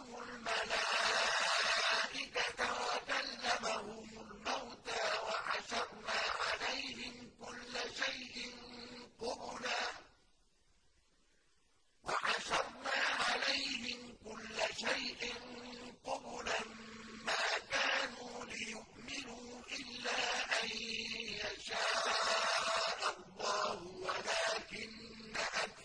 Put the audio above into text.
يكلم الملائكة وكلمهم الموتى وحشرنا عليهم كل شيء قبلا ما كانوا ليؤمنوا إلا أن يشاء الله ولكن أكثر